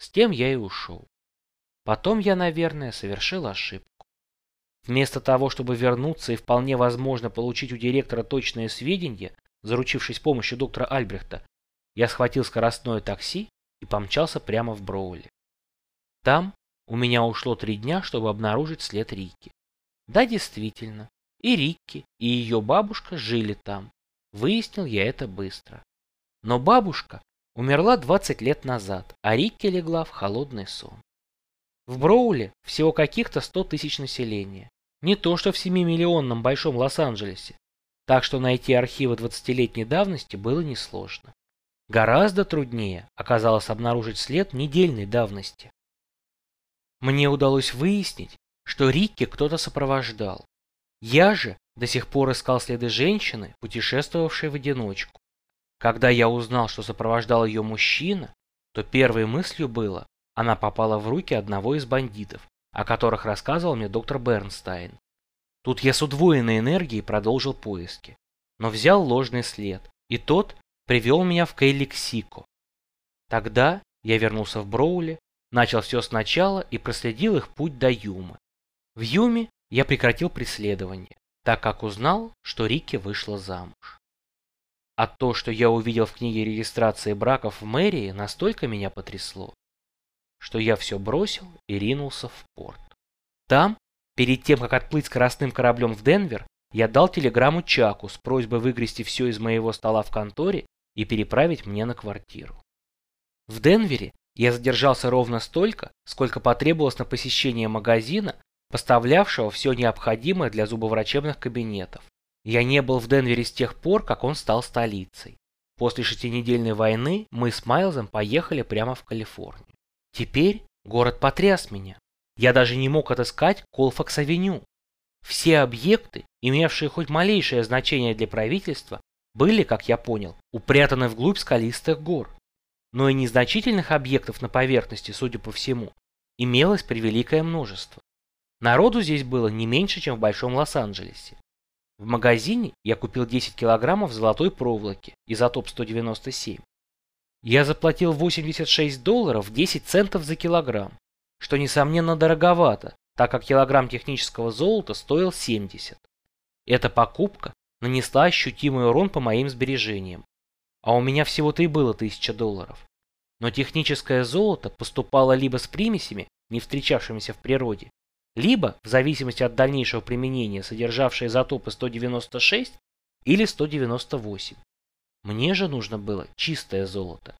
С тем я и ушел. Потом я, наверное, совершил ошибку. Вместо того, чтобы вернуться и вполне возможно получить у директора точные сведения, заручившись помощью доктора Альбрехта, я схватил скоростное такси и помчался прямо в Броули. Там у меня ушло три дня, чтобы обнаружить след Рики. Да, действительно, и Рикки, и ее бабушка жили там. Выяснил я это быстро. Но бабушка умерла 20 лет назад, а Рикки легла в холодный сон. В Броуле всего каких-то 100 тысяч населения. Не то что в 7-миллионном большом Лос-Анджелесе. Так что найти архивы 20-летней давности было несложно. Гораздо труднее оказалось обнаружить след недельной давности. Мне удалось выяснить, что Рикки кто-то сопровождал. Я же до сих пор искал следы женщины, путешествовавшей в одиночку. Когда я узнал, что сопровождал ее мужчина, то первой мыслью было, она попала в руки одного из бандитов, о которых рассказывал мне доктор Бернстайн. Тут я с удвоенной энергией продолжил поиски, но взял ложный след, и тот привел меня в Кейликсико. Тогда я вернулся в Броули, начал все сначала и проследил их путь до Юмы. В Юме я прекратил преследование, так как узнал, что Рикки вышла замуж. А то, что я увидел в книге регистрации браков в мэрии, настолько меня потрясло, что я все бросил и ринулся в порт. Там, перед тем, как отплыть скоростным кораблем в Денвер, я дал телеграмму Чаку с просьбой выгрести все из моего стола в конторе и переправить мне на квартиру. В Денвере я задержался ровно столько, сколько потребовалось на посещение магазина, поставлявшего все необходимое для зубоврачебных кабинетов. Я не был в Денвере с тех пор, как он стал столицей. После шестинедельной войны мы с Майлзом поехали прямо в Калифорнию. Теперь город потряс меня. Я даже не мог отыскать Колфакс-авеню. Все объекты, имевшие хоть малейшее значение для правительства, были, как я понял, упрятаны вглубь скалистых гор. Но и незначительных объектов на поверхности, судя по всему, имелось превеликое множество. Народу здесь было не меньше, чем в Большом Лос-Анджелесе. В магазине я купил 10 килограммов золотой проволоки, изотоп 197. Я заплатил 86 долларов 10 центов за килограмм, что несомненно дороговато, так как килограмм технического золота стоил 70. Эта покупка нанесла ощутимый урон по моим сбережениям, а у меня всего-то и было 1000 долларов. Но техническое золото поступало либо с примесями, не встречавшимися в природе, либо, в зависимости от дальнейшего применения, содержавшее изотопы 196 или 198. Мне же нужно было чистое золото,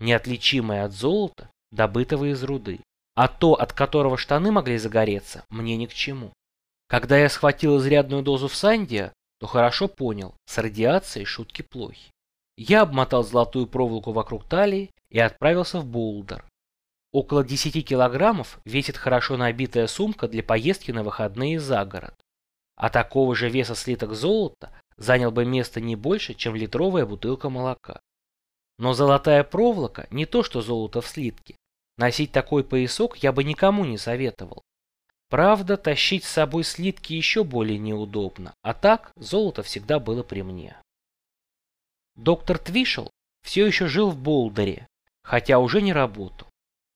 неотличимое от золота, добытого из руды, а то, от которого штаны могли загореться, мне ни к чему. Когда я схватил изрядную дозу в Сандия, то хорошо понял, с радиацией шутки плохи. Я обмотал золотую проволоку вокруг талии и отправился в Болдер. Около 10 килограммов весит хорошо набитая сумка для поездки на выходные за город. А такого же веса слиток золота занял бы место не больше, чем литровая бутылка молока. Но золотая проволока не то, что золото в слитке. Носить такой поясок я бы никому не советовал. Правда, тащить с собой слитки еще более неудобно, а так золото всегда было при мне. Доктор Твишел все еще жил в Болдере, хотя уже не работал.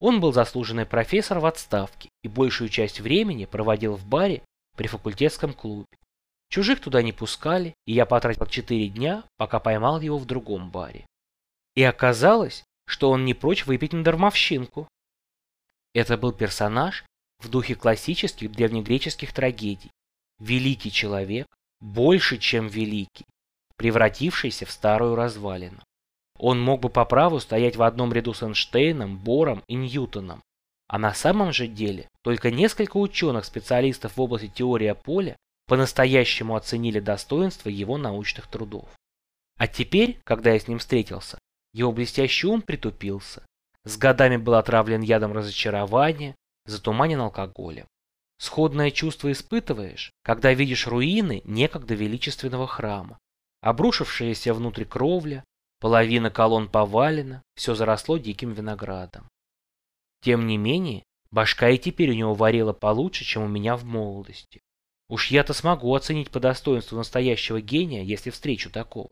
Он был заслуженный профессор в отставке и большую часть времени проводил в баре при факультетском клубе. Чужих туда не пускали, и я потратил 4 дня, пока поймал его в другом баре. И оказалось, что он не прочь выпить на дармовщинку. Это был персонаж в духе классических древнегреческих трагедий. Великий человек, больше, чем великий, превратившийся в старую развалину. Он мог бы по праву стоять в одном ряду с Эйнштейном, Бором и Ньютоном. А на самом же деле только несколько ученых-специалистов в области теории поля по-настоящему оценили достоинство его научных трудов. А теперь, когда я с ним встретился, его блестящий ум притупился. С годами был отравлен ядом разочарования, затуманен алкоголем. Сходное чувство испытываешь, когда видишь руины некогда величественного храма. Обрушившаяся внутрь кровля, половина колонн повалена, все заросло диким виноградом. Тем не менее, башка и теперь у него варила получше, чем у меня в молодости. Уж я-то смогу оценить по достоинству настоящего гения, если встречу такого.